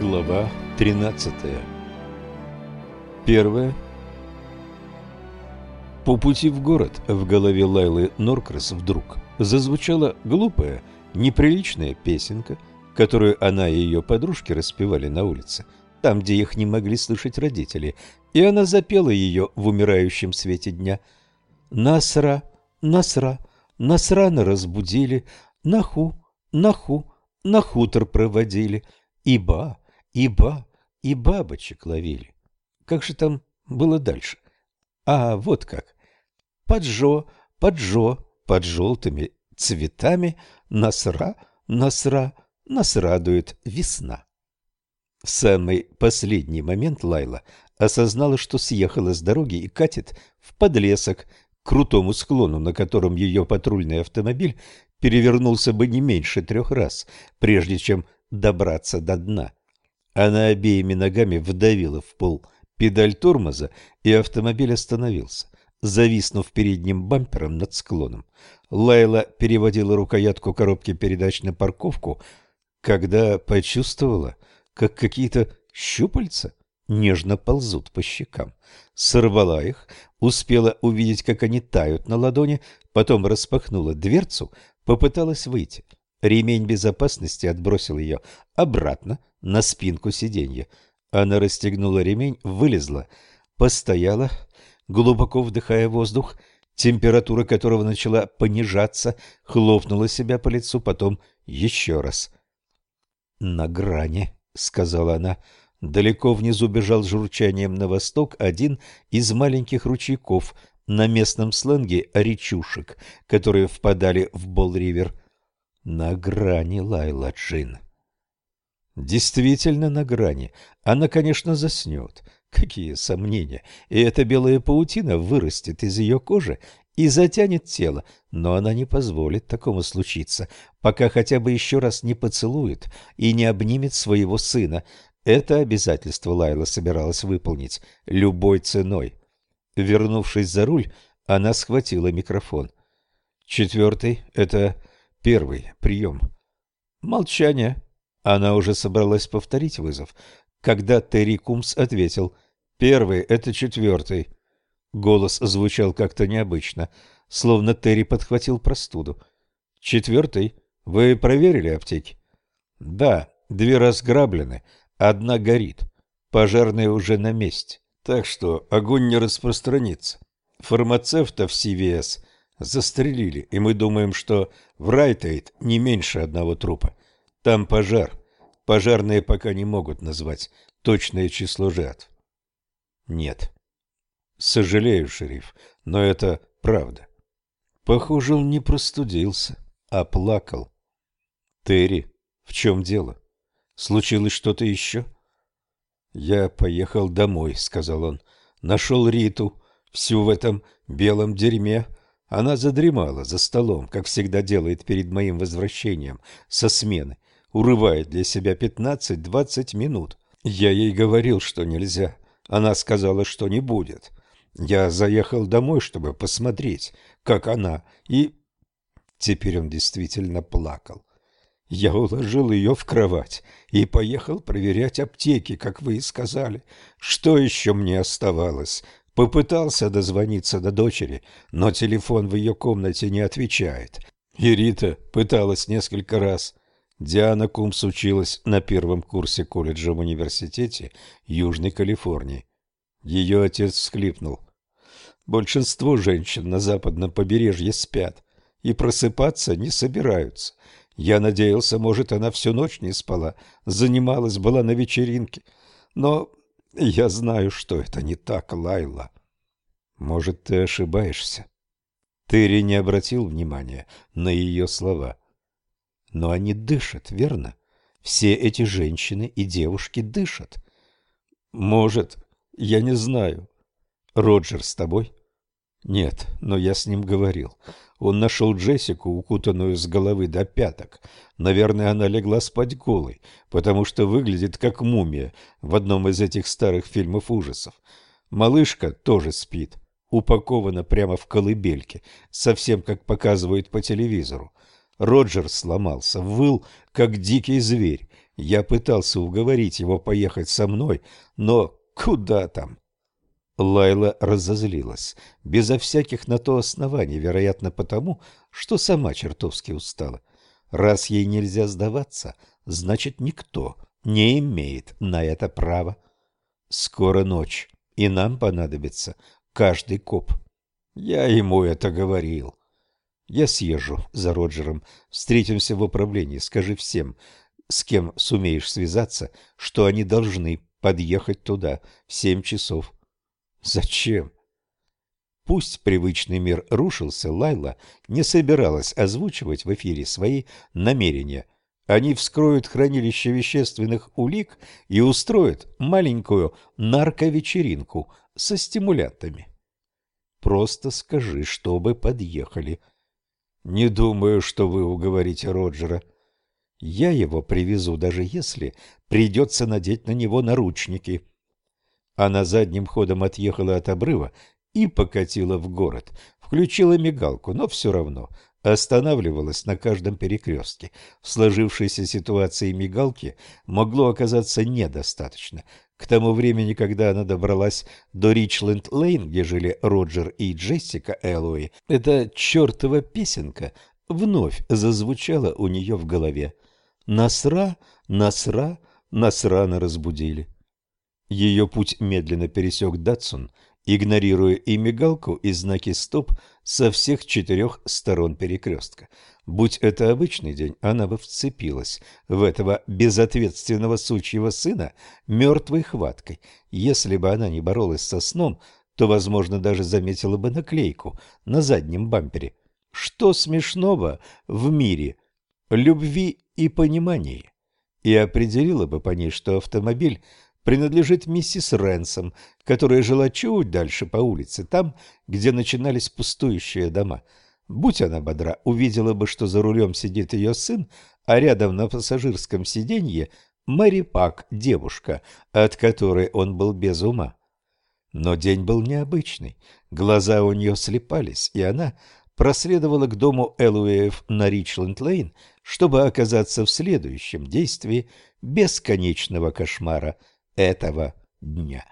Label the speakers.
Speaker 1: Глава 13 Первое. По пути в город в голове Лайлы Норкрас вдруг зазвучала глупая, неприличная песенка, которую она и ее подружки распевали на улице, там, где их не могли слышать родители, и она запела ее в умирающем свете дня. «Насра, насра, нас рано разбудили, наху, наху, на хутор проводили, иба, иба, и бабочек ловили». Как же там было дальше? А, вот как. Поджо, поджо, под желтыми цветами насра, насра, нас радует весна. В самый последний момент Лайла осознала, что съехала с дороги и катит в подлесок к крутому склону, на котором ее патрульный автомобиль перевернулся бы не меньше трех раз, прежде чем добраться до дна. Она обеими ногами вдавила в пол педаль тормоза, и автомобиль остановился зависнув передним бампером над склоном. Лайла переводила рукоятку коробки передач на парковку, когда почувствовала, как какие-то щупальца нежно ползут по щекам. Сорвала их, успела увидеть, как они тают на ладони, потом распахнула дверцу, попыталась выйти. Ремень безопасности отбросил ее обратно на спинку сиденья. Она расстегнула ремень, вылезла, постояла, глубоко вдыхая воздух, температура которого начала понижаться, хлопнула себя по лицу, потом еще раз. «На грани», — сказала она. Далеко внизу бежал журчанием на восток один из маленьких ручейков, на местном сленге речушек, которые впадали в Бол-Ривер. На грани Лайла Джин. Действительно на грани. Она, конечно, заснет. Какие сомнения! И эта белая паутина вырастет из ее кожи и затянет тело, но она не позволит такому случиться, пока хотя бы еще раз не поцелует и не обнимет своего сына. Это обязательство Лайла собиралась выполнить любой ценой. Вернувшись за руль, она схватила микрофон. Четвертый — это первый прием. Молчание. Она уже собралась повторить вызов, когда Терри Кумс ответил «Первый — это четвертый». Голос звучал как-то необычно, словно Терри подхватил простуду. «Четвертый? Вы проверили аптеки?» «Да, две разграблены, одна горит. Пожарные уже на месте, так что огонь не распространится. Фармацевта в CVS застрелили, и мы думаем, что в Райтейд не меньше одного трупа. Там пожар. Пожарные пока не могут назвать точное число жертв. Нет. Сожалею, шериф, но это правда. Похоже, он не простудился, а плакал. Терри, в чем дело? Случилось что-то еще? Я поехал домой, сказал он. Нашел Риту, всю в этом белом дерьме. Она задремала за столом, как всегда делает перед моим возвращением со смены урывает для себя 15-20 минут. Я ей говорил, что нельзя. Она сказала, что не будет. Я заехал домой, чтобы посмотреть, как она, и... Теперь он действительно плакал. Я уложил ее в кровать и поехал проверять аптеки, как вы и сказали. Что еще мне оставалось? Попытался дозвониться до дочери, но телефон в ее комнате не отвечает. И Рита пыталась несколько раз. Диана Кумс училась на первом курсе колледжа в университете Южной Калифорнии. Ее отец всхлипнул. Большинство женщин на западном побережье спят и просыпаться не собираются. Я надеялся, может, она всю ночь не спала, занималась, была на вечеринке. Но я знаю, что это не так, Лайла. Может, ты ошибаешься. Терри не обратил внимания на ее слова. Но они дышат, верно? Все эти женщины и девушки дышат. Может, я не знаю. Роджер с тобой? Нет, но я с ним говорил. Он нашел Джессику, укутанную с головы до пяток. Наверное, она легла спать голой, потому что выглядит как мумия в одном из этих старых фильмов ужасов. Малышка тоже спит, упакована прямо в колыбельке, совсем как показывают по телевизору. Роджер сломался, выл, как дикий зверь. Я пытался уговорить его поехать со мной, но куда там? Лайла разозлилась, безо всяких на то оснований, вероятно, потому, что сама чертовски устала. Раз ей нельзя сдаваться, значит, никто не имеет на это права. Скоро ночь, и нам понадобится каждый коп. Я ему это говорил. Я съезжу за Роджером, встретимся в управлении, скажи всем, с кем сумеешь связаться, что они должны подъехать туда в семь часов. Зачем? Пусть привычный мир рушился, Лайла не собиралась озвучивать в эфире свои намерения. Они вскроют хранилище вещественных улик и устроят маленькую нарковечеринку со стимулянтами. Просто скажи, чтобы подъехали. Не думаю, что вы уговорите Роджера. Я его привезу, даже если придется надеть на него наручники. Она задним ходом отъехала от обрыва и покатила в город. Включила мигалку, но все равно останавливалась на каждом перекрестке. В сложившейся ситуации мигалки могло оказаться недостаточно. К тому времени, когда она добралась до Ричленд-Лейн, где жили Роджер и Джессика Эллоуи, эта чертова песенка вновь зазвучала у нее в голове. Насра, насра, насрано разбудили. Ее путь медленно пересек Датсун, игнорируя и мигалку, и знаки «стоп» со всех четырех сторон перекрестка. Будь это обычный день, она бы вцепилась в этого безответственного сучьего сына мертвой хваткой. Если бы она не боролась со сном, то, возможно, даже заметила бы наклейку на заднем бампере. Что смешного в мире любви и понимании? И определила бы по ней, что автомобиль принадлежит миссис Ренсом, которая жила чуть дальше по улице, там, где начинались пустующие дома. Будь она бодра, увидела бы, что за рулем сидит ее сын, а рядом на пассажирском сиденье Мэри Пак, девушка, от которой он был без ума. Но день был необычный, глаза у нее слепались, и она проследовала к дому Элуэев на Ричленд-Лейн, чтобы оказаться в следующем действии бесконечного кошмара этого дня.